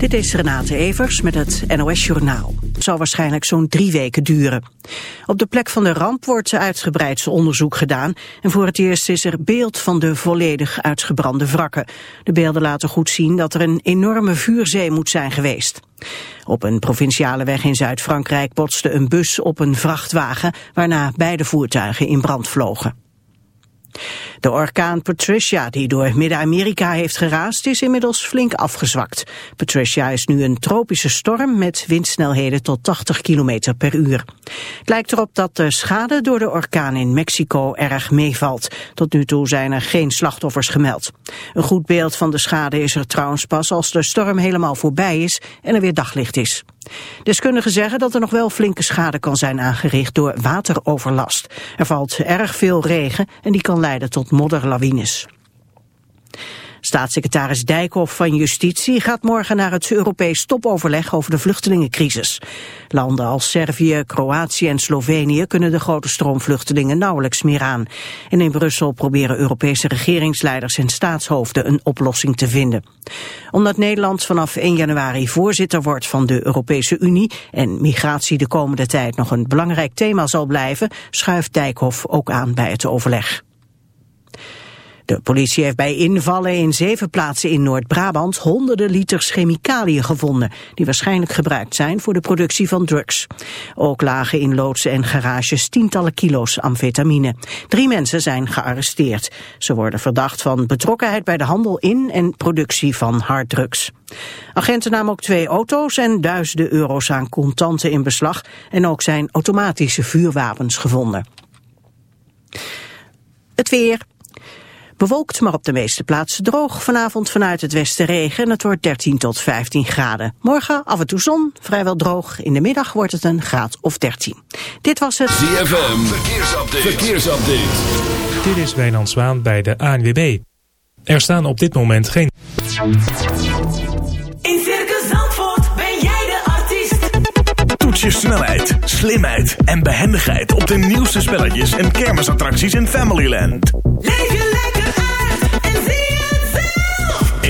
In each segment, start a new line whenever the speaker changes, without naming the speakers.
Dit is Renate Evers met het NOS Journaal. Het zal waarschijnlijk zo'n drie weken duren. Op de plek van de ramp wordt uitgebreid onderzoek gedaan... en voor het eerst is er beeld van de volledig uitgebrande wrakken. De beelden laten goed zien dat er een enorme vuurzee moet zijn geweest. Op een provinciale weg in Zuid-Frankrijk botste een bus op een vrachtwagen... waarna beide voertuigen in brand vlogen. De orkaan Patricia, die door Midden-Amerika heeft geraast, is inmiddels flink afgezwakt. Patricia is nu een tropische storm met windsnelheden tot 80 km per uur. Het lijkt erop dat de schade door de orkaan in Mexico erg meevalt. Tot nu toe zijn er geen slachtoffers gemeld. Een goed beeld van de schade is er trouwens pas als de storm helemaal voorbij is en er weer daglicht is. Deskundigen zeggen dat er nog wel flinke schade kan zijn aangericht door wateroverlast. Er valt erg veel regen en die kan leiden tot modderlawines. Staatssecretaris Dijkhoff van Justitie gaat morgen naar het Europees topoverleg over de vluchtelingencrisis. Landen als Servië, Kroatië en Slovenië kunnen de grote stroom vluchtelingen nauwelijks meer aan. En in Brussel proberen Europese regeringsleiders en staatshoofden een oplossing te vinden. Omdat Nederland vanaf 1 januari voorzitter wordt van de Europese Unie en migratie de komende tijd nog een belangrijk thema zal blijven, schuift Dijkhoff ook aan bij het overleg. De politie heeft bij invallen in zeven plaatsen in Noord-Brabant honderden liters chemicaliën gevonden, die waarschijnlijk gebruikt zijn voor de productie van drugs. Ook lagen in loodsen en garages tientallen kilo's amfetamine. Drie mensen zijn gearresteerd. Ze worden verdacht van betrokkenheid bij de handel in en productie van harddrugs. Agenten namen ook twee auto's en duizenden euro's aan contanten in beslag en ook zijn automatische vuurwapens gevonden. Het weer. Bewolkt, maar op de meeste plaatsen droog. Vanavond vanuit het westen regen en het wordt 13 tot 15 graden. Morgen af en toe zon, vrijwel droog. In de middag wordt het een graad of 13. Dit was het
ZFM, verkeersupdate. verkeersupdate.
Dit is Wijnand Zwaan bij de ANWB. Er staan op dit moment geen...
In Circus Zandvoort ben jij de artiest.
Toets je snelheid, slimheid en behendigheid op de nieuwste spelletjes en kermisattracties in Familyland.
Leef je lekker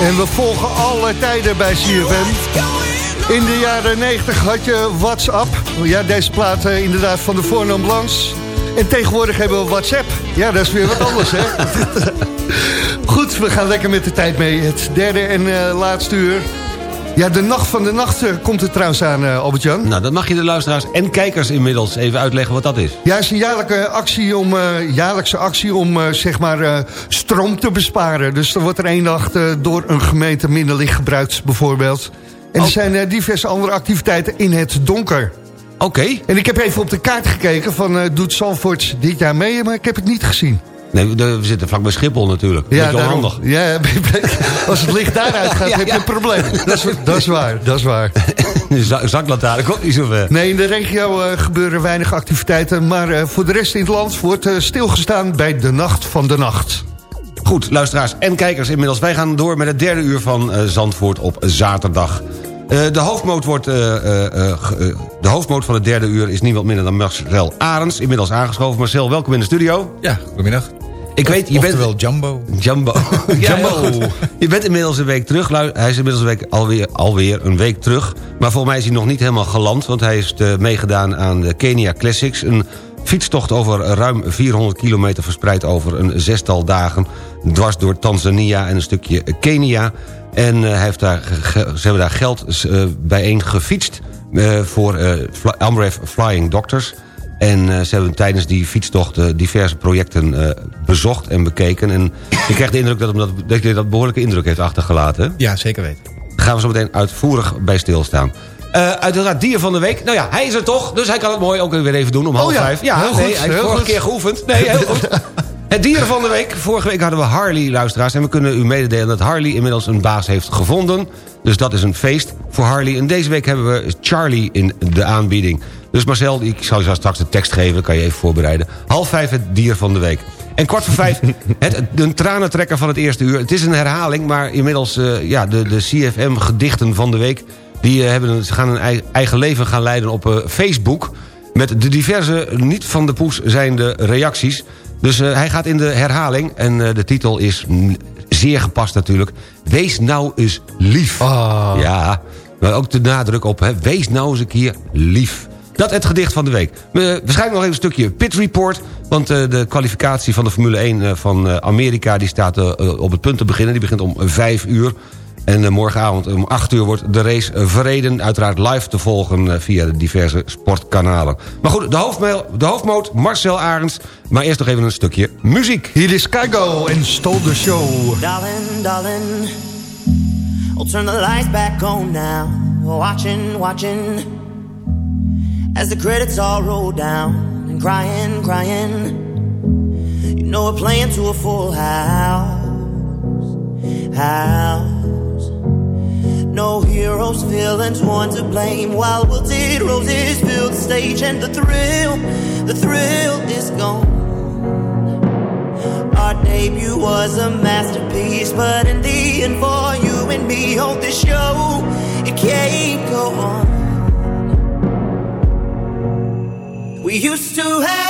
En we volgen alle tijden bij CFM. In de jaren 90 had je WhatsApp. Ja, deze plaat uh, inderdaad van de voornaam Blancs. En tegenwoordig hebben we WhatsApp. Ja, dat is weer wat anders, hè? Goed, we gaan lekker met de tijd mee. Het derde en uh, laatste uur. Ja, de nacht van de nacht uh, komt er trouwens aan, uh, Albert-Jan.
Nou, dan mag je de luisteraars en kijkers inmiddels even uitleggen wat dat is.
Ja, het is een jaarlijke actie om, uh, jaarlijkse actie om zeg maar stroom te besparen. Dus er wordt er één nacht door een gemeente minder licht gebruikt, bijvoorbeeld. En er zijn diverse andere activiteiten in het donker.
Oké. Okay.
En ik heb even op de kaart gekeken van doet Zandvoort dit jaar mee, maar ik heb het niet gezien.
Nee, we zitten vlak bij Schiphol natuurlijk.
Ja, handig. Ja, als het licht daaruit gaat, ja, heb je een probleem. Dat is, dat is waar, dat is waar.
zaklantaarn komt niet zo ver.
Nee, in de regio uh, gebeuren weinig activiteiten. Maar uh, voor de rest in het land wordt uh, stilgestaan bij de Nacht van de Nacht.
Goed, luisteraars en kijkers inmiddels. Wij gaan door met het derde uur van Zandvoort op zaterdag. de, hoofdmoot wordt, de hoofdmoot van het derde uur is niemand minder dan Marcel Arends. Inmiddels aangeschoven. Marcel, welkom in de studio.
Ja, goedemiddag.
Ik weet, je bent
wel Jumbo.
Jumbo. Jumbo. je bent inmiddels een week terug. Hij is inmiddels een week alweer, alweer een week terug. Maar volgens mij is hij nog niet helemaal geland. Want hij heeft uh, meegedaan aan de Kenia Classics. Een fietstocht over ruim 400 kilometer verspreid over een zestal dagen. Dwars door Tanzania en een stukje Kenia. En uh, hij heeft daar, ze hebben daar geld uh, bijeen gefietst... voor Amref Flying Doctors... En uh, ze hebben tijdens die fietstocht uh, diverse projecten uh, bezocht en bekeken. En ik krijg de indruk dat, dat, dat je dat behoorlijke indruk heeft achtergelaten.
Ja, zeker weten.
Daar gaan we zo meteen uitvoerig bij stilstaan. uiteraard dier van de week. Nou ja, hij is er toch, dus hij kan het mooi ook weer even doen om half
oh, ja.
vijf.
Ja, heel
nee,
goed,
hij heeft
vorige
goed. keer geoefend. Nee, heel goed. Het dier van de week. Vorige week hadden we Harley, luisteraars. En we kunnen u mededelen dat Harley inmiddels een baas heeft gevonden. Dus dat is een feest voor Harley. En deze week hebben we Charlie in de aanbieding. Dus Marcel, ik zal je straks de tekst geven, dan kan je even voorbereiden. Half vijf het dier van de week. En kwart voor vijf, het, een tranentrekker van het eerste uur. Het is een herhaling, maar inmiddels uh, ja, de, de CFM-gedichten van de week... die uh, hebben, ze gaan een eigen leven gaan leiden op uh, Facebook... met de diverse niet van de poes zijnde reacties. Dus hij gaat in de herhaling en de titel is zeer gepast natuurlijk... Wees nou eens lief.
Oh.
Ja, maar ook de nadruk op, hè, wees nou eens een keer lief. Dat het gedicht van de week. We, waarschijnlijk nog even een stukje pit report. Want uh, de kwalificatie van de Formule 1 uh, van uh, Amerika... die staat op het punt te beginnen. Die begint om 5 uur. En morgenavond om 8 uur wordt de race verreden. Uiteraard live te volgen via de diverse sportkanalen. Maar goed, de, hoofdmail, de hoofdmoot Marcel Arends. Maar eerst nog even een stukje muziek.
Hier is Kygo en Stole the Show.
Darling, darling. I'll turn the lights back on now. Watching, watching. As the credits all roll down and crying, crying. You know we're playing to a full house, house. No heroes, villains, one to blame. While wilted roses fill the stage, and the thrill, the thrill is gone. Our debut was a masterpiece, but in the end, for you and me on this show, it can't go on. We used to have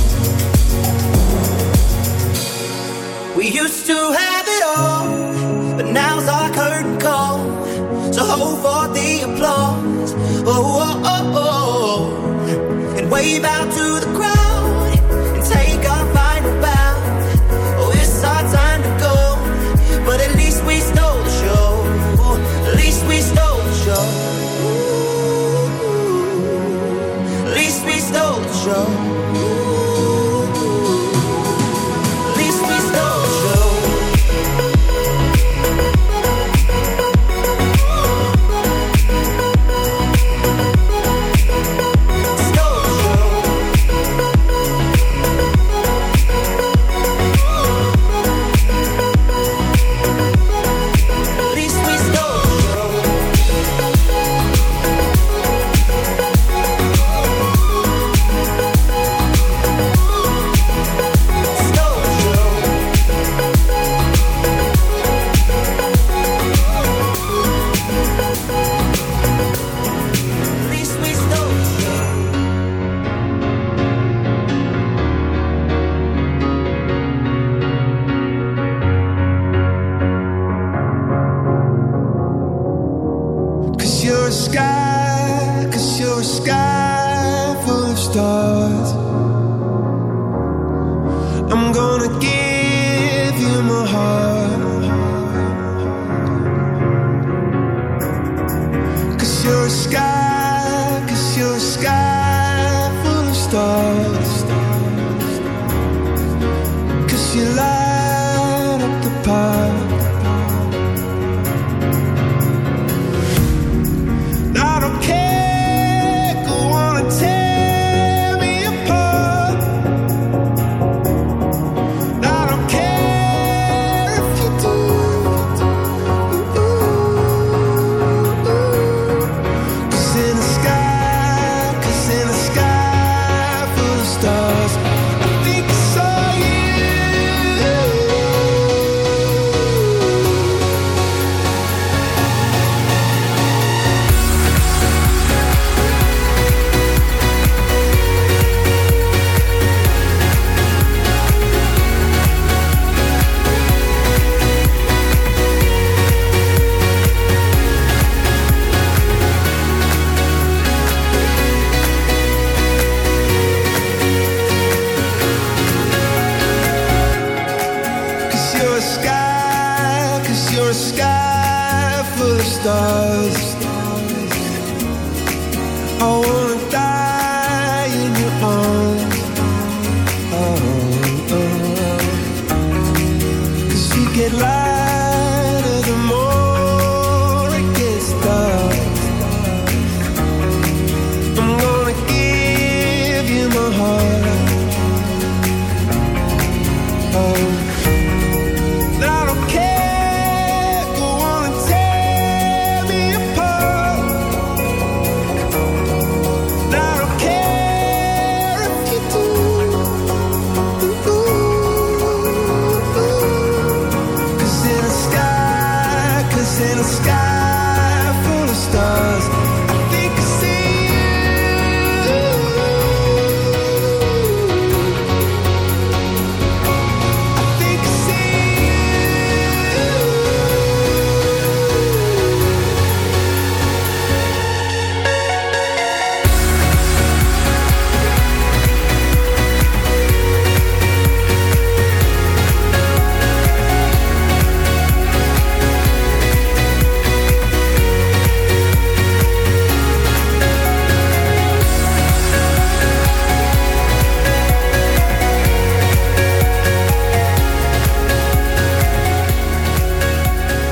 We used to have it all, but now's our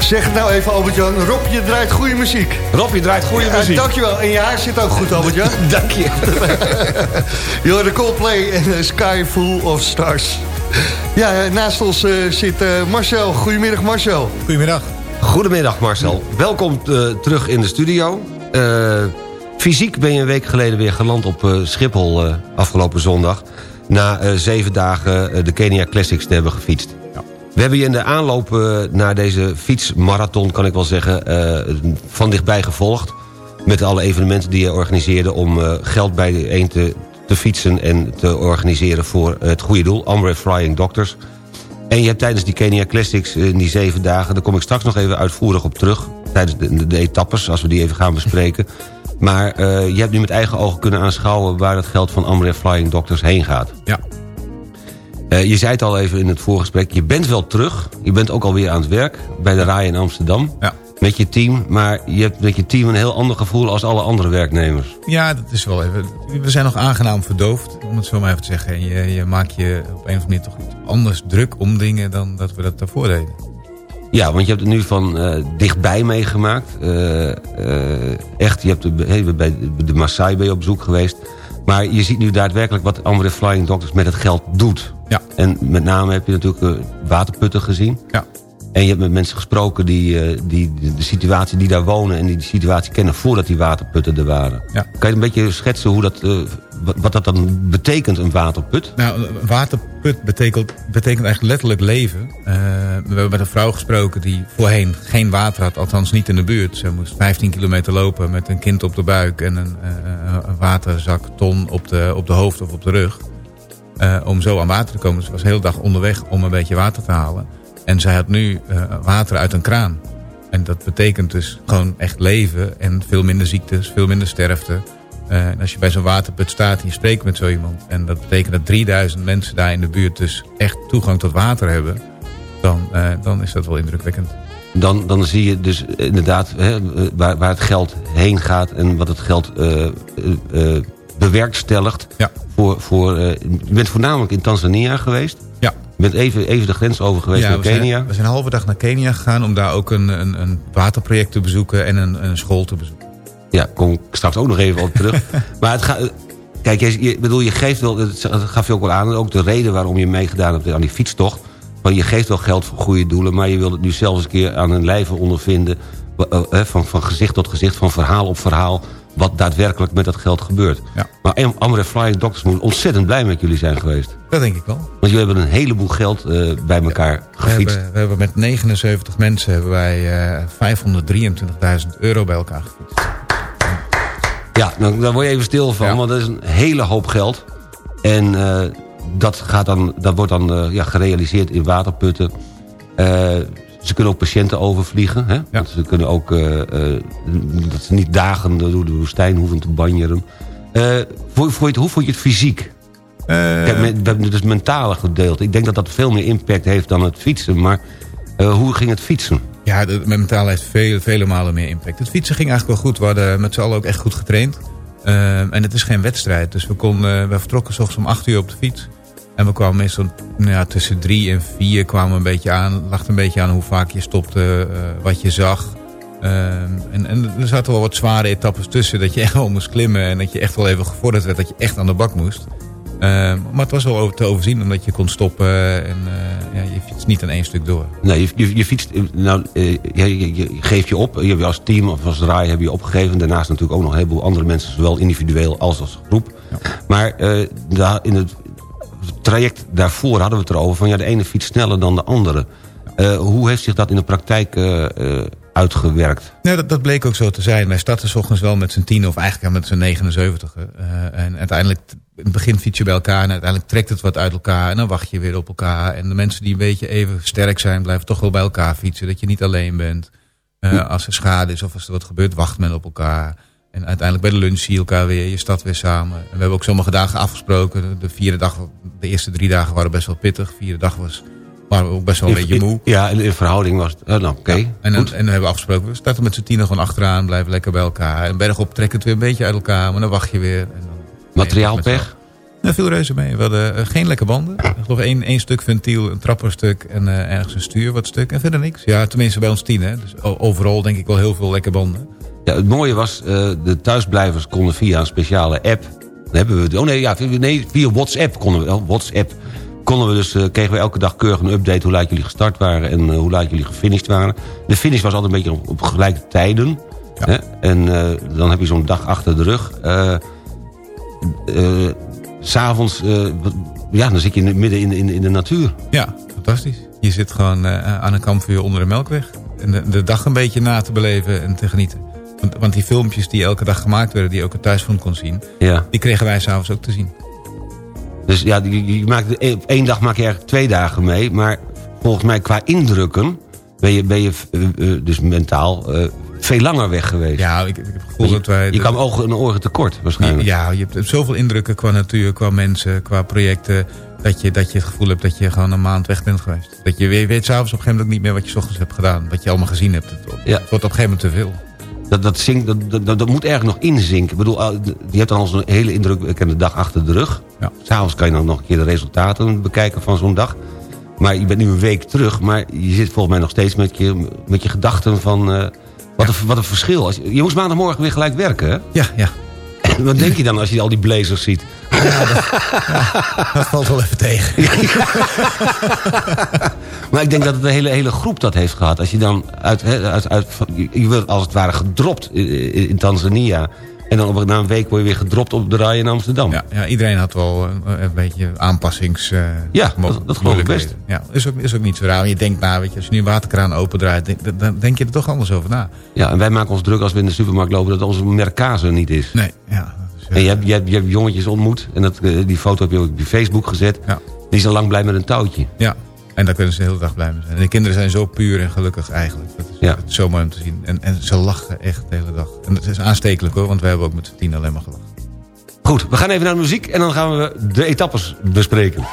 Zeg het nou even, Albert-Jan. Rob, je draait goede muziek.
Rob, je draait goede
Ja,
muziek.
dankjewel. En je haar zit ook goed, Albert-Jan.
Dank je.
Hoort de Coldplay en eh, Sky Full of Stars. Ja, eh, naast ons eh, zit eh, Marcel. Goedemiddag, Marcel.
Goedemiddag.
Goedemiddag Marcel, welkom terug in de studio. Eh, fysiek ben je een week geleden weer geland op eh, Schiphol eh, afgelopen zondag... na eh, zeven dagen de Kenia Classics te hebben gefietst. We hebben je in de aanloop eh, naar deze fietsmarathon, kan ik wel zeggen... eh, van dichtbij gevolgd met alle evenementen die je organiseerde... om eh, geld bij de een te, te fietsen en te organiseren voor het goede doel... Amre Flying Doctors... En je hebt tijdens die Kenia Classics in die zeven dagen... daar kom ik straks nog even uitvoerig op terug... tijdens de, de, etappes, als we die even gaan bespreken. Maar je hebt nu met eigen ogen kunnen aanschouwen... waar het geld van Amref Flying Doctors heen gaat.
Ja.
Eh, je zei het al even in het voorgesprek, je bent wel terug. Je bent ook alweer aan het werk bij de RAI in Amsterdam.
Ja.
Met je team, maar je hebt met je team een heel ander gevoel... als alle andere werknemers.
Ja, dat is wel even. We zijn nog aangenaam verdoofd, om het zo maar even te zeggen. En je, je maakt je op een of andere manier toch iets anders druk om dingen dan dat we dat daarvoor deden.
Ja, want je hebt het nu van eh, dichtbij meegemaakt. Eh, echt, je hebt de, hey, bij de Maasai ben je op bezoek geweest. Maar je ziet nu daadwerkelijk wat Amref Flying Doctors met het geld doet.
Ja.
En met name heb je natuurlijk eh, waterputten gezien.
Ja.
En je hebt met mensen gesproken die, eh, die de, situatie die daar wonen... en die de situatie kennen voordat die waterputten er waren.
Ja.
Kan je een beetje schetsen hoe dat, eh, wat, dat dan betekent, een waterput?
Nou, een waterput betekent, betekent eigenlijk letterlijk leven. We hebben met een vrouw gesproken die voorheen geen water had, althans niet in de buurt. Ze moest 15 kilometer lopen met een kind op de buik en een, eh, een waterzak ton op de, op de hoofd of op de rug. Eh, om zo aan water te komen. Ze was de hele dag onderweg om een beetje water te halen. En zij had nu eh, water uit een kraan. En dat betekent dus gewoon echt leven en veel minder ziektes, veel minder sterfte. Eh, en als je bij zo'n waterput staat en je spreekt met zo iemand... en dat betekent dat 3000 mensen daar in de buurt dus echt toegang tot water hebben... dan, dan is dat wel indrukwekkend.
Dan, dan zie je dus inderdaad hè, waar, waar het geld heen gaat... en wat het geld bewerkstelligt.
Ja.
Voor, voor, eh, je bent voornamelijk in Tanzania geweest.
Ja.
Je bent even, even de grens over geweest
Ja,
naar
zijn,
Kenia.
we zijn een halve dag naar Kenia gegaan... om daar ook een, een, een waterproject te bezoeken en een, een school te bezoeken.
Ja, kom ik straks ook nog even op terug. maar het gaat... Kijk, je, je, bedoel, je geeft wel, dat gaf je ook wel aan... ook de reden waarom je meegedaan hebt aan die fietstocht... Want je geeft wel geld voor goede doelen... maar je wilt het nu zelfs een keer aan een lijve ondervinden... eh, eh, van, van gezicht tot gezicht, van verhaal op verhaal... wat daadwerkelijk met dat geld gebeurt.
Ja.
Maar Amref Flying Doctors moet ontzettend blij met jullie zijn geweest.
Dat denk ik wel.
Want jullie hebben een heleboel geld eh, bij elkaar gefietst.
hebben, we hebben met 79 mensen hebben wij eh 523.000 euro bij elkaar gefietst.
Ja, nou, daar word je even stil van,
Ja.
want dat is een hele hoop geld. En eh, dat, gaat dan, dat wordt dan eh, ja, gerealiseerd in waterputten. Ze kunnen ook patiënten overvliegen. Hè? Want Ze kunnen ook, eh, eh, dat ze niet dagen door de woestijn hoeven te banjeren. Eh, het, hoe vond je het fysiek? Kijk, dus het mentale gedeelte. Ik denk dat dat veel meer impact heeft dan het fietsen. Maar hoe ging het fietsen?
Ja, de, mijn mentaal heeft vele, vele malen meer impact. Het fietsen ging eigenlijk wel goed. We hadden met z'n allen ook echt goed getraind. Ehm, en het is geen wedstrijd. Dus we, konden, we vertrokken 's ochtends om 8 uur op de fiets. En we kwamen meestal nou ja, tussen drie en vier kwamen we een beetje aan. Lag een beetje aan hoe vaak je stopte, eh, wat je zag. Ehm, en, en er zaten wel wat zware etappes tussen. Dat je echt wel moest klimmen. En dat je echt wel even gevorderd werd. Dat je echt aan de bak moest. Ehm, maar het was wel over- te overzien. Omdat je kon stoppen. En eh, ja, je fietst niet aan één stuk door.
Nee, je, je, je fietst, nou, eh, je, je, je geeft je op. Je als team of als draai heb je opgegeven. Daarnaast natuurlijk ook nog een heleboel andere mensen. Zowel individueel als als groep. Maar daar, in het traject daarvoor hadden we het erover. Van ja, de ene fiets sneller dan de andere. Eh, hoe heeft zich dat in de praktijk eh, eh, uitgewerkt?
Ja, dat, dat bleek ook zo te zijn. Wij starten 's ochtends wel met z'n tien of eigenlijk met z'n 79. eh en uiteindelijk, in het begin fiets je bij elkaar en uiteindelijk trekt het wat uit elkaar. En dan wacht je weer op elkaar. En de mensen die een beetje even sterk zijn, blijven toch wel bij elkaar fietsen. Dat je niet alleen bent. Als er schade is of als er wat gebeurt, wacht men op elkaar. En uiteindelijk bij de lunch zie je elkaar weer, je stad weer samen. En we hebben ook sommige dagen afgesproken. De vierde dag, de eerste drie dagen waren best wel pittig. De vierde dag was, waren we ook best wel een
In-
beetje moe.
Ja, in, in verhouding was het... eh, nou, oké.
En en dan hebben we afgesproken, we starten met z'n tienen gewoon achteraan, blijven lekker bij elkaar. En bergop trekken het weer een beetje uit elkaar, maar dan wacht je weer. En dan
Materiaalpech?
Ja, veel reuze mee. We hadden eh, geen lekke banden. Ik geloof één, één stuk ventiel, een trapperstuk en eh, ergens een stuur wat stuk. En verder niks. Ja, tenminste bij ons tien. Hè. Dus overal denk ik wel heel veel lekke banden.
Ja, het mooie was, eh, de thuisblijvers konden via een speciale app... Dan hebben we, oh nee, ja, via- nee, via WhatsApp konden we, oh, WhatsApp konden we dus, eh, kregen we elke dag keurig een update... hoe laat jullie gestart waren en eh, hoe laat jullie gefinished waren. De finish was altijd een beetje op, op gelijke tijden. Hè? En dan heb je zo'n dag achter de rug. Eh eh, S'avonds, ja, dan zit je midden in, in, in de natuur.
Ja, fantastisch. Je zit gewoon aan een kampvuur onder de melkweg. En de, de dag een beetje na te beleven en te genieten. Want, die filmpjes die elke dag gemaakt werden, die je ook het thuisfront kon zien...
Ja.
die kregen wij s'avonds ook te zien.
Dus ja, je, je maakt, op één dag maak je eigenlijk twee dagen mee. Maar volgens mij qua indrukken ben je, ben je eh, eh, dus mentaal eh, veel langer weg geweest.
Ja, ik, ik heb het gevoel dat wij...
Je kwam ogen en oren tekort waarschijnlijk.
Ja, je hebt zoveel indrukken qua natuur, qua mensen, qua projecten... Dat je, dat je het gevoel hebt dat je gewoon een maand weg bent geweest. Dat je weet, weet s'avonds op een gegeven moment ook niet meer wat je 's ochtends hebt gedaan. Wat je allemaal gezien hebt. Het, wordt-
Ja.
het wordt op een gegeven moment te veel.
Dat, dat, zinkt, dat, dat, dat moet erg nog inzinken. Ik bedoel, je hebt dan al zo'n hele indrukwekkende dag achter de rug.
Ja.
S'avonds kan je dan nog een keer de resultaten bekijken van zo'n dag. Maar je bent nu een week terug. Maar je zit volgens mij nog steeds met je, met je gedachten van... eh, wat, een, wat een verschil. Als, je je moest maandagmorgen weer gelijk werken, hè?
Ja, ja.
Wat denk je dan als je al die blazers ziet?
Dat valt wel even tegen.
Maar ik denk dat het de hele, hele groep dat heeft gehad. Als je dan uit, uit, uit je- je wordt als het ware gedropt in, in Tanzania. En dan op, na een week word je weer gedropt op de rij in Amsterdam.
Ja, ja, iedereen had wel een, een beetje aanpassings... eh,
Ja, dat- dat geloof ik best.
Ja, is ook, is ook niet zo raar. Je denkt na, weet je, als je nu een waterkraan opendraait... denk- dan denk je er toch anders over na.
Ja, en wij maken ons druk als we in de supermarkt lopen... dat onze merkase er niet is.
Nee, ja. is, eh,
En je hebt, je, hebt, je hebt jongetjes ontmoet. En dat, eh, die foto heb je ook op je Facebook gezet.
Ja.
Die is al lang blij met een touwtje.
Ja, en daar kunnen ze de hele dag blij mee zijn. En de kinderen zijn zo puur en gelukkig eigenlijk. Dat is,
Ja.
dat is zo mooi om te zien. En, en ze lachen echt de hele dag. En dat is aanstekelijk hoor, want wij hebben ook met z'n tien alleen maar gelachen.
Goed, we gaan even naar de muziek... en dan gaan we de etappes bespreken.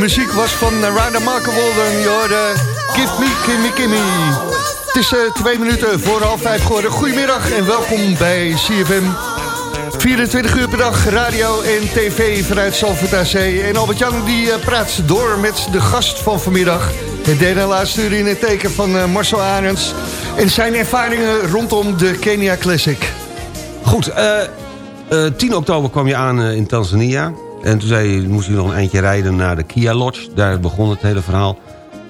Muziek was van Narada Markenwolden. Je hoorde Give Me, Gimme, Gimme. Het is eh, twee minuten voor half vijf geworden. Goedemiddag en welkom bij CFM. 24 uur per dag, radio en tv vanuit Zalvoort AC. En Albert-Jan die eh, praat door met de gast van vanmiddag. Het derde laatste in het teken van eh, Marcel Arends. En zijn ervaringen rondom de Kenia Classic.
Goed, eh, eh, 10 oktober kwam je aan eh, in Tanzania. En toen zei moest je nog een eindje rijden naar de Kia Lodge. Daar begon het hele verhaal.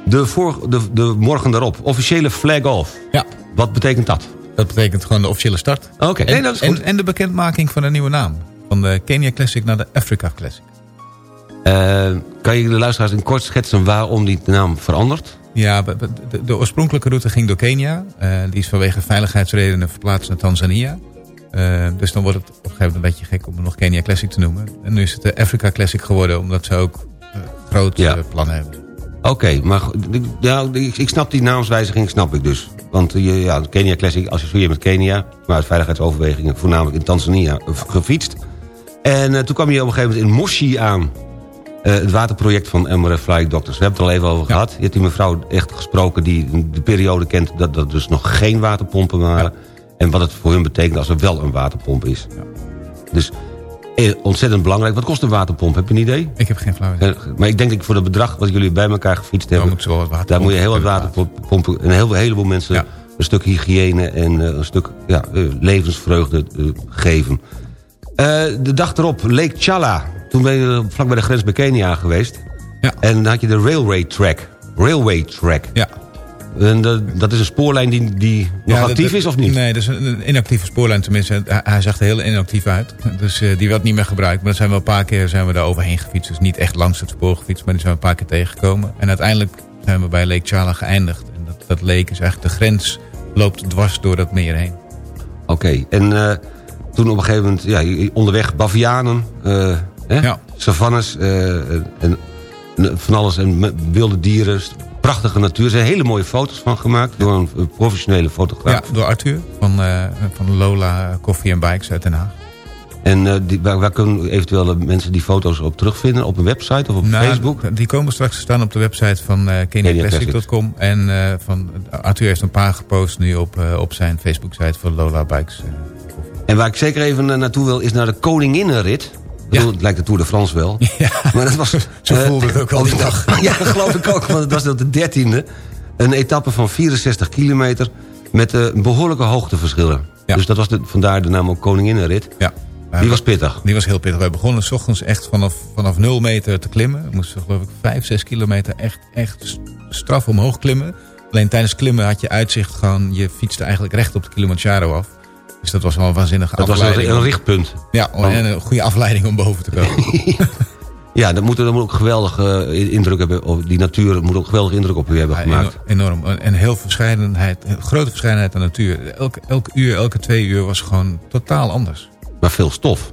De, voor, de, de morgen daarop, officiële flag off.
Ja.
Wat betekent dat?
Dat betekent gewoon de officiële start.
Oké,
En,
nee, dat is goed.
en, en de bekendmaking van een nieuwe naam. Van de Kenya Classic naar de Africa Classic.
Eh, kan je de luisteraars in kort schetsen waarom die naam verandert?
Ja, de, de oorspronkelijke route ging door Kenia. Eh, die is vanwege veiligheidsredenen verplaatst naar Tanzania. Eh, dus dan wordt het op een gegeven moment een beetje gek om het nog Kenia Classic te noemen. En nu is het de Africa Classic geworden, omdat ze ook eh, grote
Ja.
plannen hebben.
Oké, maar ja, ik, snap die naamswijziging, snap ik dus. Want je, ja, Kenia Classic associeer je met Kenia... maar uit veiligheidsoverwegingen voornamelijk in Tanzania gefietst. En toen kwam je op een gegeven moment in Moshi aan... het waterproject van MRF Flying Doctors. We hebben het al even over gehad. Je hebt die mevrouw echt gesproken die de periode kent... dat er dus nog geen waterpompen waren. En wat het voor hun betekent als er wel een waterpomp is. Dus eh, ontzettend belangrijk. Wat kost een waterpomp? Heb je een idee?
Ik heb geen flauw idee.
Eh, Maar ik denk dat voor het bedrag wat jullie bij elkaar gefietst
Dan
hebben...
moet wat
daar moet je heel wat
kunnen
water pompen. En een, heleboel mensen
Ja.
een stuk hygiëne en eh, een stuk ja, levensvreugde geven. De dag erop, Lake Chala. Toen ben je vlak bij de grens bij Kenia geweest.
Ja.
En dan had je de railway track. Railway track.
Ja.
En dat, dat is een spoorlijn die, die nog
Ja,
actief is of niet?
Nee, dat is een inactieve spoorlijn tenminste. Hij, hij zag er heel inactief uit. Dus eh, die werd niet meer gebruikt. Maar er zijn we een paar keer zijn we daar overheen gefietst. Dus niet echt langs het spoor gefietst, maar die zijn we een paar keer tegengekomen. En uiteindelijk zijn we bij Lake Chala geëindigd. En dat, dat lake is eigenlijk de grens, loopt dwars door dat meer heen.
Oké, en eh, toen op een gegeven moment, ja, onderweg bavianen, eh, hè?
Ja.
savannes en, en van alles en wilde dieren, prachtige natuur. Er zijn hele mooie foto's van gemaakt door een, een professionele
Ja,
fotograaf.
door Arthur van, eh, van Lola Coffee and Bikes uit Den Haag.
En eh, die, waar, waar kunnen eventueel mensen die foto's op terugvinden? Op een website of op
Nou,
Facebook?
Die komen straks te staan op de website van eh KeniaClassic.com. En eh, van, Arthur heeft een paar gepost nu op, eh, op zijn Facebook-site van Lola Bikes. eh.
En waar ik zeker even eh, naartoe wil is naar de Koninginnenrit. Bedoel, Het lijkt de Tour de France wel. Maar dat was,
Zo
eh,
voelde het ook al die dag.
Ja, dat geloof ik ook, want het was de dertiende. Een etappe van 64 kilometer met eh, behoorlijke hoogteverschillen.
Ja.
Dus dat was de, vandaar de naam ook Koninginnenrit.
Ja.
Die was pittig.
Die was heel pittig. Wij begonnen s ochtends echt vanaf, vanaf 0 meter te klimmen. We moesten geloof ik 5, 6 kilometer echt, echt straf omhoog klimmen. Alleen tijdens klimmen had je uitzicht gewoon... je fietste eigenlijk recht op de Kilimanjaro af. Dus dat was wel een waanzinnige
Dat was
afleiding.
een, een richtpunt.
Ja, en een goede afleiding om boven te komen.
Ja, dat moet, dat moet ook geweldig eh, indruk hebben. Of die natuur moet ook geweldig indruk op u hebben
Ja,
gemaakt.
enorm. enorm. En heel verscheidenheid, grote verscheidenheid aan natuur. Elke, elke uur, elke twee uur was gewoon totaal anders.
Maar veel stof.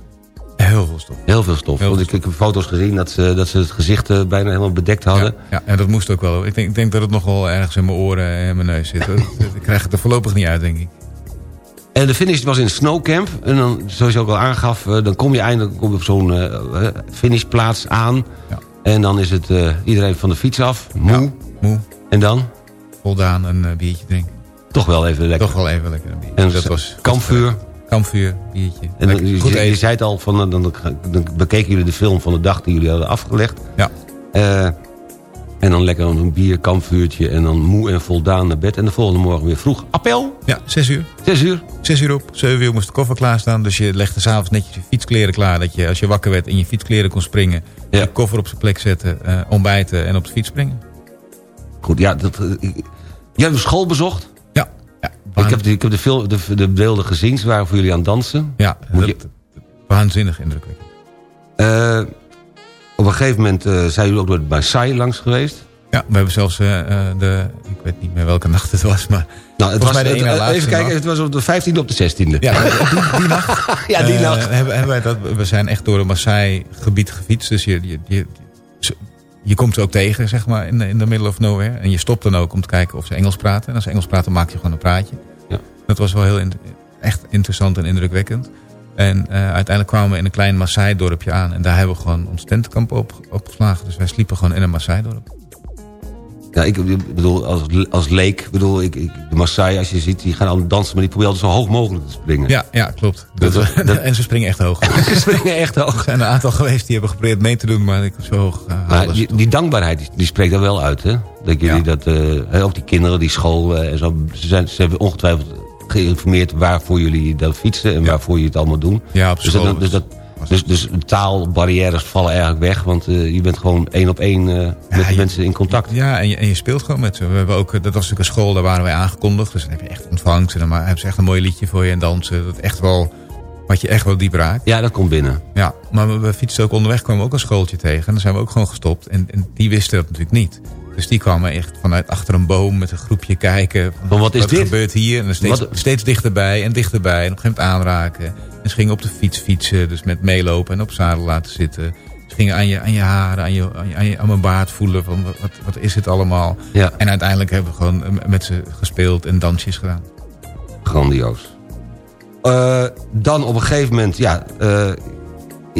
Heel veel stof.
Heel veel stof.
Heel
Want ik, ik heb foto's gezien dat ze, dat ze het gezicht eh, bijna helemaal bedekt hadden.
Ja, ja, en dat moest ook wel. Ik denk, ik denk dat het nog wel ergens in mijn oren en mijn neus zit. Dat- Ik krijg het er voorlopig niet uit, denk ik.
En de finish was in Snowcamp. En dan, zoals je ook al aangaf, eh, dan kom je eindelijk op zo'n eh, eh, finishplaats aan.
Ja.
En dan is het iedereen van de fiets af, moe.
Ja, moe,
En dan
voldaan een biertje drinken.
toch wel even lekker.
Toch wel even lekker een biertje.
En
dat was
kampvuur.
kampvuur, biertje.
En dan, je, je zei het al, van, dan, dan bekeken jullie de film van de dag die jullie hadden afgelegd.
Ja.
En dan lekker een bier, kampvuurtje en dan moe en voldaan naar bed. En de volgende morgen weer vroeg. Appel,
Ja, zes uur.
zes uur.
Zes uur op, zeven uur moest de koffer klaarstaan. Dus je legde s'avonds netjes je fietskleren klaar. Dat je als je wakker werd in je fietskleren kon springen.
Ja.
Je koffer op zijn plek zetten, eh, ontbijten en op de fiets springen.
Goed, ja, dat, eh, ik- jij hebt school bezocht.
Ja. ja
Ik heb, de, ik heb de, film, de, de beelden gezien, ze waren voor jullie aan het dansen.
Ja,
Moet
dat,
je-
waanzinnig indrukwekkend.
Eh, op een gegeven moment eh, zijn jullie ook door Sai langs geweest.
Ja, we hebben zelfs eh, eh, de... Ik weet niet meer welke nacht het was, maar...
Nou, het was,
mij de
het- even kijken, het was op de 15e op de 16e.
Ja, die, die nacht.
ja die nacht.
Hebben, hebben wij dat, we zijn echt door een Maasai-gebied gefietst. Dus je, je, je, je komt ze ook tegen, zeg maar, in, de- in the middle of nowhere. En je stopt dan ook om te kijken of ze Engels praten. En als ze Engels praten, maak je gewoon een praatje.
Ja.
Dat was wel heel echt interessant en indrukwekkend. En eh, uiteindelijk kwamen we in een klein Maasai-dorpje aan. En daar hebben we gewoon ons tentenkamp op, opgeslagen. Dus wij sliepen gewoon in een Maasai-dorp.
Ja, ik bedoel, als, als leek, bedoel, ik, ik, de Maasai, als je ziet, die gaan al dansen... maar die proberen altijd zo hoog mogelijk te springen.
Ja, ja klopt.
Dat-
Dat-
dat-
en ze springen echt hoog.
Ze springen echt hoog.
Er zijn een aantal geweest die hebben geprobeerd mee te doen, maar ik zo hoog. eh,
Maar die, die dankbaarheid, die, die spreekt er wel uit, hè? Dat jullie
Ja.
dat, eh, ook die kinderen, die school en zo... Ze, zijn, ze hebben ongetwijfeld geïnformeerd waarvoor jullie dat fietsen... en waarvoor jullie het allemaal doen.
Ja, op
dus, dat, dus, dat, dus, dus taalbarrières vallen eigenlijk weg... want eh, je bent gewoon één op één eh, met de
je-
mensen in contact.
Ja, en je, en je speelt gewoon met ze. We hebben ook, eh, dat was natuurlijk een school, daar waren wij aangekondigd. Dus dan heb je echt ontvangst. En dan hebben ze echt een mooi liedje voor je en dansen. Dat echt wel, wat je echt wel diep raakt.
Ja, dat komt binnen.
Ja, maar we, we fietsten ook onderweg, kwamen we ook een schooltje tegen. En dan zijn we ook gewoon gestopt. En, en die wisten dat natuurlijk niet. Dus die kwamen echt vanuit achter een boom met een groepje kijken. Van,
Van, wat is dit?
gebeurt hier? En dan steeds,
Wat-
steeds dichterbij en dichterbij. En op een gegeven moment aanraken. En ze gingen op de fiets fietsen. Dus met meelopen en op zadel laten zitten. Ze gingen aan je, aan je haren, aan, je, aan, je, aan, je- aan mijn baard voelen. Van wat, wat, is dit allemaal?
Ja.
En uiteindelijk hebben we gewoon eh, met ze gespeeld en dansjes gedaan.
Grandioos. Eh, dan op een gegeven moment, ja... eh,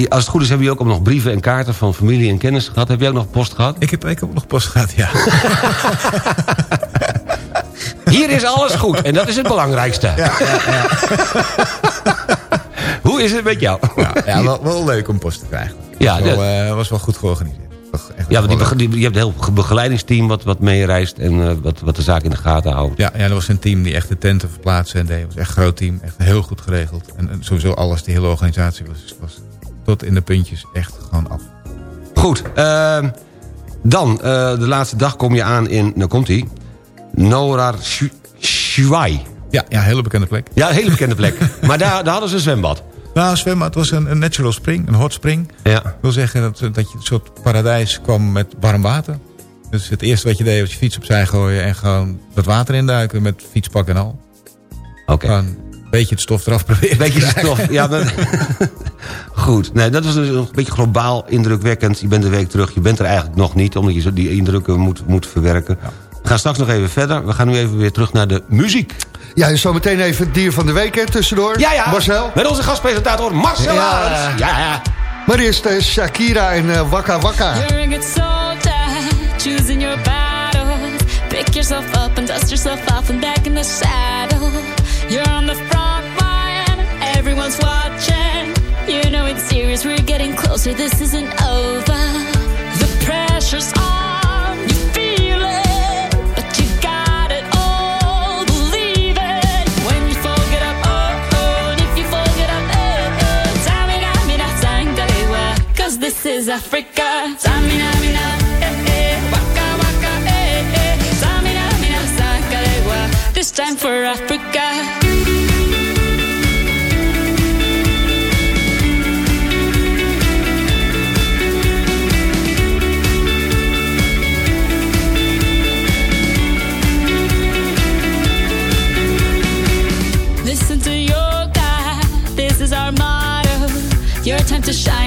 als het goed is, hebben jullie ook nog brieven en kaarten van familie en kennis gehad. Heb jij ook nog post gehad?
Ik heb, ik heb ook nog post gehad, ja.
Hier is alles goed en dat is het belangrijkste. Hoe is het met jou?
Ja, ja wel, wel leuk om post te krijgen.
Ja,
was, wel,
dat-
eh, was wel goed georganiseerd.
Ja, want die, je hebt een heel begeleidingsteam wat, wat meereist... en eh, wat, wat de zaak in de gaten houdt.
Ja, ja, er was een team die echt de tenten verplaatste en deed. Het was echt een groot team, echt heel goed geregeld. En, en sowieso alles, die hele organisatie was, was tot in de puntjes echt gewoon af.
Goed, ehm, dan, eh, de laatste dag kom je aan in... Nou komt hij. Norar Shu- Shuai.
Ja, ja, hele bekende plek.
Ja, een hele bekende plek. maar daar, daar hadden ze een zwembad.
Nou, zwemmen, het was een, een natural spring, een hot spring.
Ja.
Dat wil zeggen dat, dat je een soort paradijs kwam met warm water. Dus het eerste wat je deed was je fiets opzij gooien... en gewoon dat water induiken met fietspak en al.
Oké.
Een beetje het stof eraf proberen.
Beetje stof. Ja, maar... Goed. Nee, dat was dus een beetje globaal indrukwekkend. Je bent een week terug. Je bent er eigenlijk nog niet, omdat je zo die indrukken moet, moet verwerken. We gaan straks nog even verder. We gaan nu even weer terug naar de muziek.
Ja, en zometeen even het dier van de week hè, tussendoor.
Ja, ja.
Marcel.
Met onze gastpresentator Marcel
Ja.
Arends. Ja, ja.
Maar eerst eh, Shakira en eh, Waka Waka.
Choosing your battles. Pick yourself up and dust yourself off and back in the saddle. You're on the front line, everyone's watching. You know it's serious, we're getting closer, this isn't over. The pressure's on, you feel it, but you got it all, believe it. When you fall, get up, oh, oh, if you fall, get up, eh, eh. mina, sangalewa, cause this is Africa. Tamina, mina, time for Africa. Listen to your God, this is our motto. Your time to shine,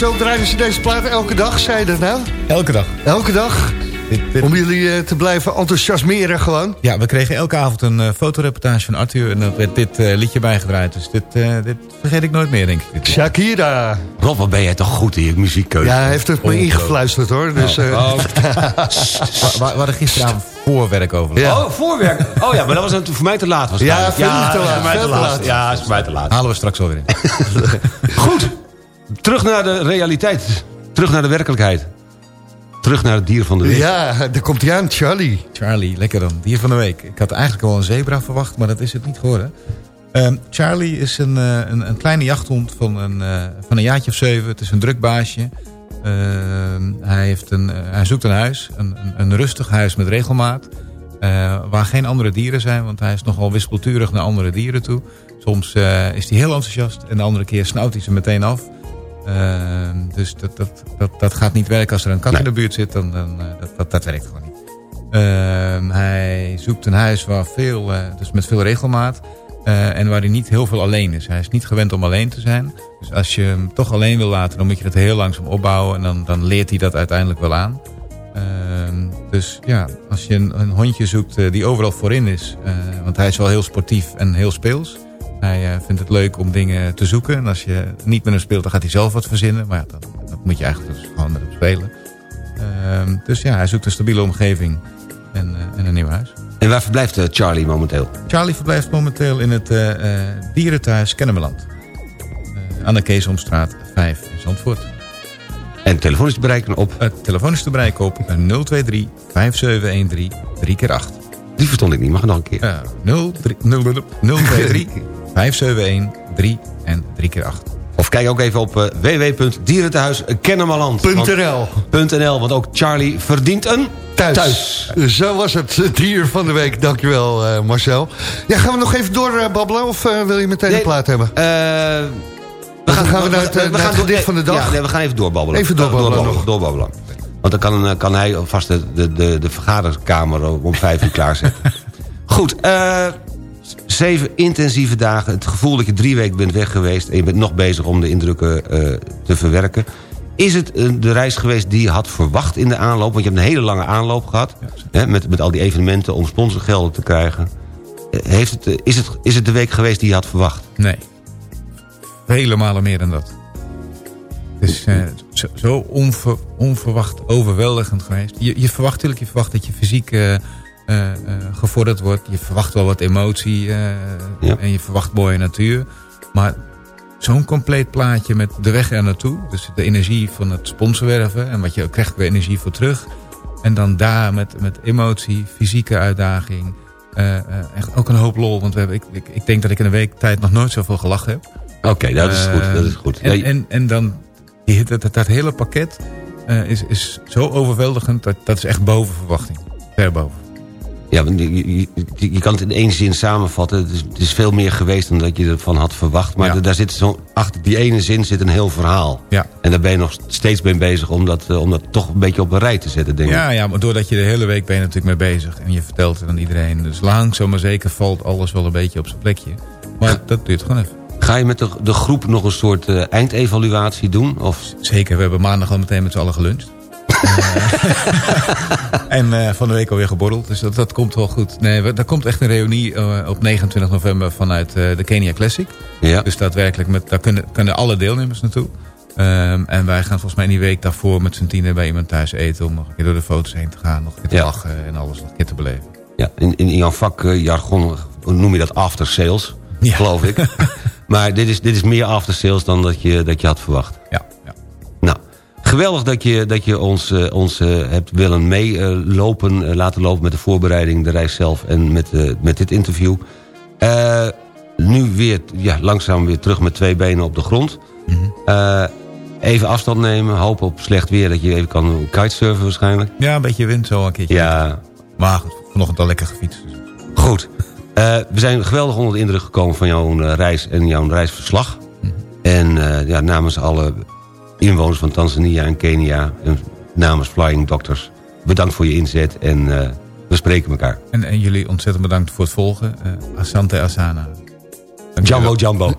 Marcel, draaien ze deze plaat elke dag, zei je dat nou?
Elke dag.
Elke dag? Om jullie eh, te blijven enthousiasmeren gewoon?
Ja, we kregen elke avond een eh, fotoreportage van Arthur... en er werd dit eh, liedje bijgedraaid. Dus dit, eh, dit vergeet ik nooit meer, denk ik.
Shakira.
Rob, wat ben jij toch goed in je muziekkeuze.
Ja, hij heeft het me ingefluisterd hoor. Dus, eh,
Oh,
We, we hadden gisteravond voorwerk over.
Ja.
oh, voorwerk. Oh ja, maar dat was voor mij te laat. Was
Ja, veel te laat,
voor mij te laat. Ja, is voor mij te laat.
Halen we straks alweer in.
Goed. Terug naar de realiteit. Terug naar de werkelijkheid. Terug naar het dier van de week.
ja, daar komt hij aan, Charlie.
Charlie, lekker dan. Dier van de week. Ik had eigenlijk al een zebra verwacht, maar dat is het niet geworden. Ehm, Charlie is een, eh, een, een kleine jachthond van een, eh, van een jaartje of zeven. Het is een druk baasje. Ehm, hij, heeft een, eh, hij zoekt een huis, een, een, een rustig huis met regelmaat. eh, waar geen andere dieren zijn, want hij is nogal wispelturig naar andere dieren toe. Soms eh, is hij heel enthousiast en de andere keer snauwt hij ze meteen af. Ehm, dus dat, dat, dat, dat gaat niet werken als er een kat
Nee.
in de buurt zit. Dan, dan, eh, dat, dat, dat werkt gewoon niet. Ehm, hij zoekt een huis waar veel, eh, dus met veel regelmaat. eh, en waar hij niet heel veel alleen is. Hij is niet gewend om alleen te zijn. Dus als je hem toch alleen wil laten, dan moet je dat heel langzaam opbouwen. En dan, dan leert hij dat uiteindelijk wel aan. Ehm, dus ja, als je een, een hondje zoekt die overal voorin is. want hij is wel heel sportief en heel speels. Hij eh, vindt het leuk om dingen te zoeken. En als je niet met hem speelt, dan gaat hij zelf wat verzinnen. Maar ja, dan, dat moet je eigenlijk dus gewoon met hem spelen. Ehm, dus ja, hij zoekt een stabiele omgeving en, eh, en een nieuw huis.
En waar verblijft eh, Charlie momenteel?
Charlie verblijft momenteel in het eh, dierenthuis Kennemerland. Eh, aan de Keesomstraat 5 in Zandvoort.
En telefoon is te bereiken op...
Het telefoon is te bereiken op eh, 023 5713 3 keer 8
Die verstond ik niet, mag nog een keer.
Uh, 03 023 571 3 en 3 keer 8
Of kijk ook even op uh, www.dierentehuiskennemerland.nl. Want ook Charlie verdient een
Thuis.
thuis.
Zo was het, het dier van de week. Dankjewel, eh Marcel. Ja, gaan we nog even of eh, wil je meteen een plaat hebben?
Uh,
we gaan, gaan we naar het, we, naar het gedicht van de dag?
Ja, nee, we gaan even doorbabbelen.
Even doorbabbelen,
doorbabbelen, doorbabbelen. Want dan kan, kan hij vast de, de, de, de vergaderkamer om vijf uur klaarzetten. Goed, uh, zeven intensieve dagen. Het gevoel dat je drie weken bent weg geweest... en je bent nog bezig om de indrukken uh, te verwerken. Is het de reis geweest die je had verwacht in de aanloop? Want je hebt een hele lange aanloop gehad. Hè, met, met al die evenementen om sponsorgelden te krijgen. Heeft het, is, het, is het de week geweest die je had verwacht?
Nee. Vele malen meer dan dat. Het is uh, zo, zo onver, onverwacht overweldigend geweest. Je, je verwacht natuurlijk, je verwacht dat je fysiek uh, uh, gevorderd wordt. Je verwacht wel wat emotie ja. en je verwacht mooie natuur. Maar zo'n compleet plaatje met de weg er naartoe. Dus de energie van het sponsorwerven en wat je krijgt weer energie voor terug. En dan daar met, met emotie, fysieke uitdaging. Uh, uh, echt ook een hoop lol. Want we hebben, ik, ik, ik, denk dat ik in een week tijd nog nooit zoveel gelachen heb.
Oké, okay, dat is goed. Dat is goed.
En, en, en dan die, dat, dat, dat, hele pakket is, is zo overweldigend. Dat, dat is echt boven verwachting. Ver boven.
Ja, je, je, je, kan het in één zin samenvatten. Het is, het is, veel meer geweest dan dat je ervan had verwacht. Maar ja. daar zit zo, achter die ene zin zit een heel verhaal.
Ja.
En daar ben je nog steeds mee bezig om dat, om dat toch een beetje op een rij te zetten, denk ik.
Ja, ja, maar doordat je de hele week ben je natuurlijk mee bezig. En je vertelt het aan iedereen. Dus langzaam maar zeker valt alles wel een beetje op zijn plekje. Maar ja. dat duurt gewoon even.
Ga je met de, de groep nog een soort uh, eindevaluatie doen? Of?
Zeker, we hebben maandag al meteen met z'n allen geluncht. en uh, van de week alweer geborreld. Dus dat, dat komt wel goed. Nee, er komt echt een reunie uh, op 29 november vanuit uh, de Kenia Classic.
Ja.
Dus daadwerkelijk, met, daar kunnen, kunnen alle deelnemers naartoe. Um, en wij gaan volgens mij in die week daarvoor met z'n tienen bij iemand thuis eten... om nog een keer door de foto's heen te gaan, nog een keer te ja. lachen en alles nog een keer te beleven.
Ja, in, in jouw vakjargon noem je dat after sales, ja. geloof ik. maar dit is, dit is meer after sales dan dat je, dat je had verwacht.
Ja,
geweldig dat je, dat je ons, uh, ons uh, hebt willen meelopen, uh, laten lopen met de voorbereiding, de reis zelf en met, met dit interview. nu weer ja, langzaam weer terug met twee benen op de grond. Mm -hmm. even afstand nemen, hopen op slecht weer dat je even kan kitesurfen waarschijnlijk.
Ja, een beetje wind zo een keertje.
Ja.
Maar goed, vanochtend al lekker gefietst. Dus.
Goed. we zijn geweldig onder de indruk gekomen van jouw reis en jouw reisverslag. Mm -hmm. En ja, namens alle inwoners van Tanzania en Kenia... en namens Flying Doctors. Bedankt voor je inzet en uh, we spreken elkaar.
En, en, jullie ontzettend bedankt voor het volgen. Uh, Asante Asana.
Jumbo Jumbo.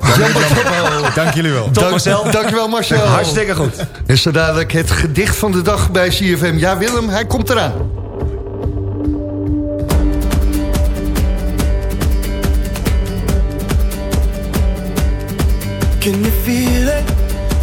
Dank jullie wel.
Toch Marcel?
Dankjewel Marcel.
Hartstikke goed.
En zo dadelijk het gedicht van de dag bij CFM. Ja Willem, hij komt eraan.
Can you feel it?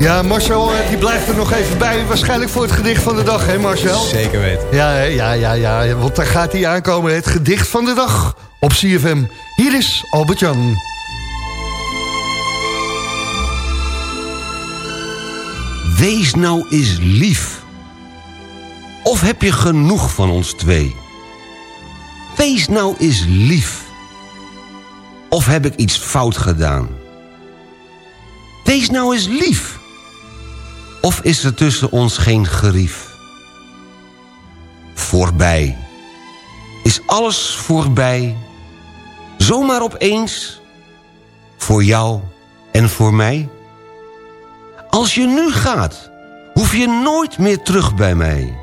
Ja, Marcel eh, die blijft er nog even bij. Waarschijnlijk voor het gedicht van de dag, hè Marcel?
Zeker weten.
Ja, ja, ja, ja, want daar gaat hij aankomen. Het gedicht van de dag op CFM. Hier is Albert-Jan.
Wees nou eens lief. Of heb je genoeg van ons twee? Wees nou eens lief. Of heb ik iets fout gedaan? Wees nou eens lief. Of is er tussen ons geen gerief? Voorbij. Is alles voorbij? Zomaar opeens? Voor jou en voor mij? Als je nu gaat, hoef je nooit meer terug bij mij.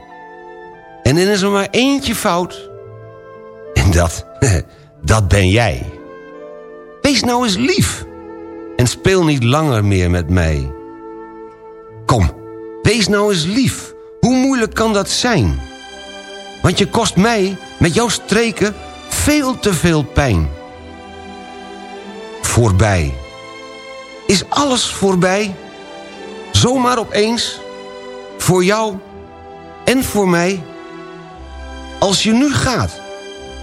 En dan is er maar eentje fout. En dat, dat ben jij. Wees nou eens lief. En speel niet langer meer met mij. Kom, wees nou eens lief. Hoe moeilijk kan dat zijn? Want je kost mij met jouw streken veel te veel pijn. Voorbij. Is alles voorbij? Zomaar opeens? Voor jou en voor mij? Als je nu gaat,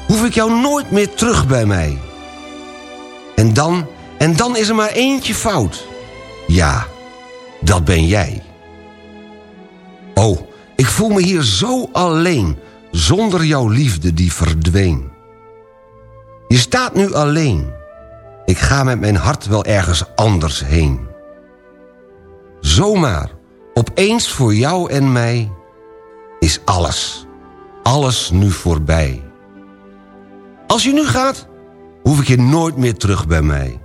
hoef ik jou nooit meer terug bij mij. En dan, en dan is er maar eentje fout. Ja, dat ben jij. Oh, Ik voel me hier zo alleen, zonder jouw liefde die verdween. Je staat nu alleen. Ik ga met mijn hart wel ergens anders heen. Zomaar, opeens voor jou en mij... is alles, alles nu voorbij. Als je nu gaat, hoef ik je nooit meer terug bij mij.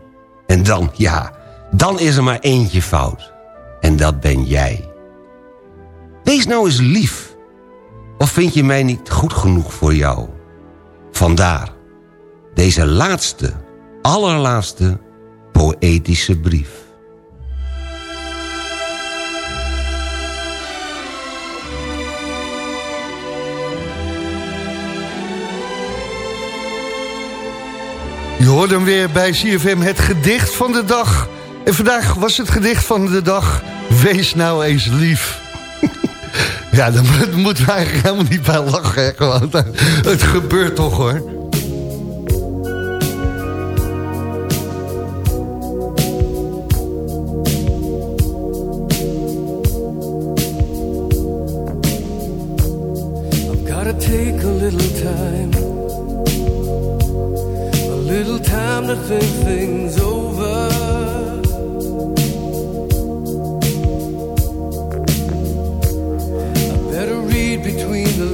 En dan, ja, dan is er maar eentje fout. En dat ben jij. Wees nou eens lief. Of vind je mij niet goed genoeg voor jou? Vandaar deze laatste, allerlaatste poëtische brief.
Je hoort hem weer bij CFM, het gedicht van de dag. En vandaag was het gedicht van de dag... Wees nou eens lief. ja, daar moeten we eigenlijk helemaal niet bij lachen. Het gebeurt toch, hoor.
Take a little time, a little time to think things over.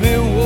me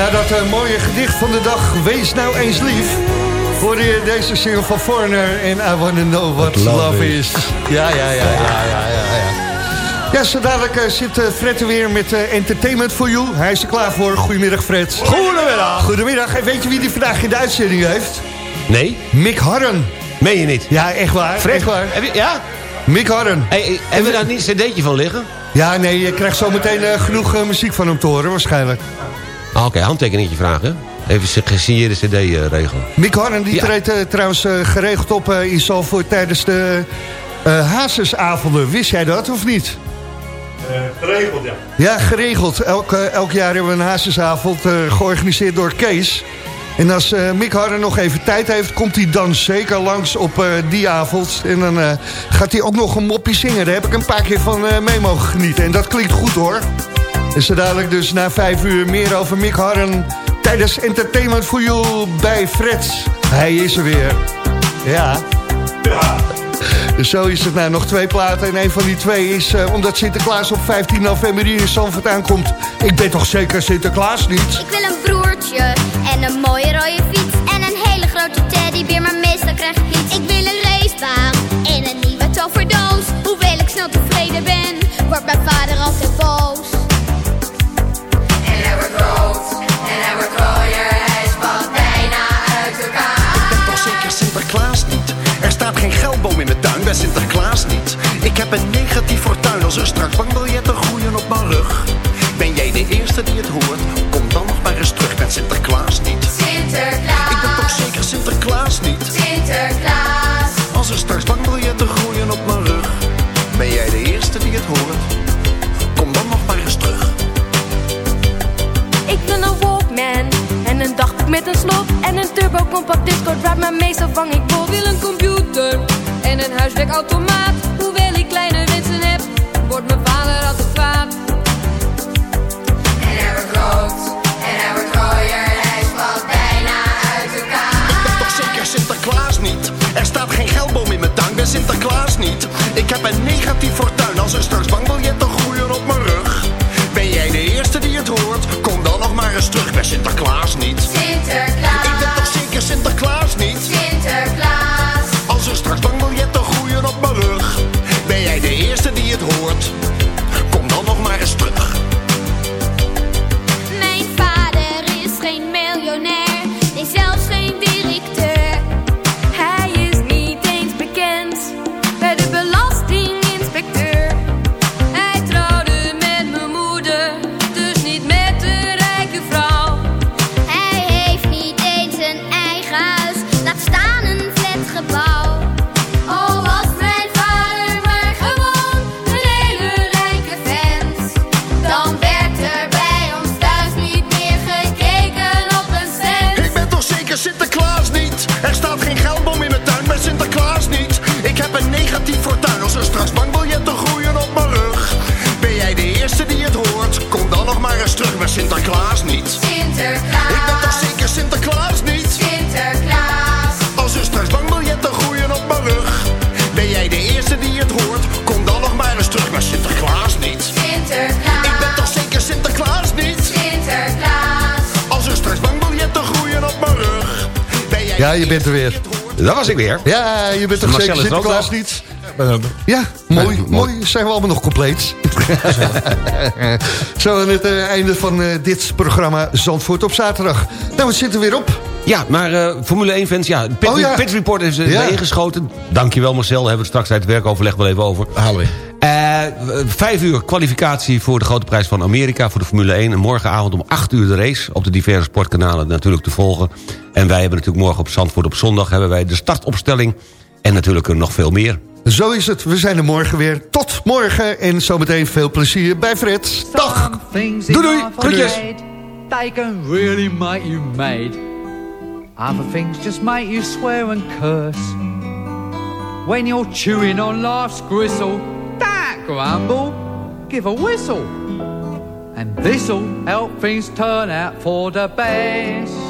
na dat eh, mooie gedicht van de dag, Wees nou eens lief... hoorde je deze single van Foreigner en I Wanna Know What,
What love
Love Is. Ja, ja, ja, ja, ja, ja. ja. Ja, zo dadelijk eh, zit eh, Fred er weer met Entertainment for You. Hij is er klaar voor. Goedemiddag, Fred.
Goedemiddag.
Goedemiddag. En weet je wie die vandaag in de uitzending heeft?
Nee?
Mick Harren.
Meen je niet?
Ja, echt waar.
Fred,
Echt waar.
Heb je, ja?
Mick Harren.
Hey, hey, hebben we daar niet een cd'tje van liggen?
Ja, nee, je krijgt zometeen eh, genoeg muziek van hem te horen, waarschijnlijk.
Ah, Oké, handtekeningetje vragen. Even een gesigneerde cd eh, regelen.
Mick Harren die
Ja.
treedt eh, trouwens eh, geregeld op in Zalvoort tijdens de eh Hazesavonden. Wist jij dat of niet?
geregeld, ja.
Ja, geregeld. Elk, elk jaar hebben we een Hazesavond eh, georganiseerd door Kees. En als eh, Mick Harren nog even tijd heeft, komt hij dan zeker langs op eh, die avond. En dan eh, gaat hij ook nog een moppie zingen. Daar heb ik een paar keer van eh, mee mogen genieten. En dat klinkt goed hoor. En zo dadelijk dus na vijf uur meer over Mick Harren... tijdens Entertainment for You bij Fred. Hij is er weer. Ja. Dus zo is het nou nog twee platen. En een van die twee is eh, omdat Sinterklaas op 15 november hier in Zandvoort aankomt. Ik ben toch zeker Sinterklaas niet?
Ik wil een broertje en een mooie rode fiets en een hele grote teddybeer, maar meestal krijg ik niets. Ik wil een racebaan en een nieuwe toverdoos. Hoewel ik snel tevreden ben, wordt mijn vader altijd boos.
Sinterklaas niet. Ik heb een negatief fortuin als er straks bankbiljetten groeien op mijn rug. Ben jij de eerste die het hoort? Kom dan nog maar eens terug met Sinterklaas niet.
Sinterklaas,
Ik ben toch zeker Sinterklaas niet?
Sinterklaas.
Als er straks
met een slot en een turbo compact discord waar maar meestal vang ik bot.
wil een computer en een huiswerkautomaat. Hoewel ik kleine wensen heb, wordt mijn vader altijd kwaad. En hij wordt rood, en hij wordt rooier, hij valt bijna uit elkaar.
Ik ben toch zeker Sinterklaas niet? Er staat geen geldboom in mijn tuin, ben Sinterklaas niet. Ik heb een negatief fortuin als er straks bankbiljetten groeien terug bij Sinterklaas niet.
Dat was ik weer.
Ja, je bent toch
Marcel
zeker
er
Sinterklaas niet? Ja, mooi, mooi. Zijn we allemaal nog compleet. Zo aan het eh, einde van eh, dit programma Zandvoort op zaterdag. Nou, we zitten weer op.
Ja, maar eh, Formule 1 fans, ja. Pit,
Oh, ja.
Pit Report heeft ze
Ja.
ingeschoten. Dankjewel Marcel, daar hebben we het straks uit het werkoverleg wel even over.
Halen we.
Eh, vijf uur kwalificatie voor de grote prijs van Amerika voor de Formule 1. En morgenavond om acht uur de race op de diverse sportkanalen natuurlijk te volgen. En wij hebben natuurlijk morgen op Zandvoort op zondag hebben wij de startopstelling. En natuurlijk er nog veel meer.
Zo is het. We zijn er morgen weer. Tot morgen. En zometeen veel plezier bij Fred. Dag. Doei, doei.
Groetjes. They can really make you mad. Other things just make you swear and curse. When you're chewing on life's gristle, don't grumble, give a whistle. And this'll help things turn out for the best.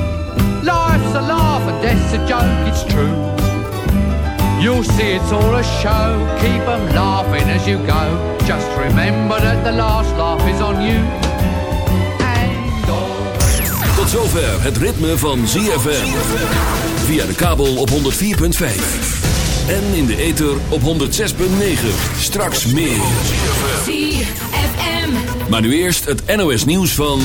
Death's a joke, it's true. You'll see it's all a show, keep 'em laughing as you go. Just remember that the last laugh is on you.
Tot zover het ritme van ZFM. Via de kabel op 104.5. En in de ether op 106.9. Straks meer.
ZFM.
Maar nu eerst het NOS nieuws van...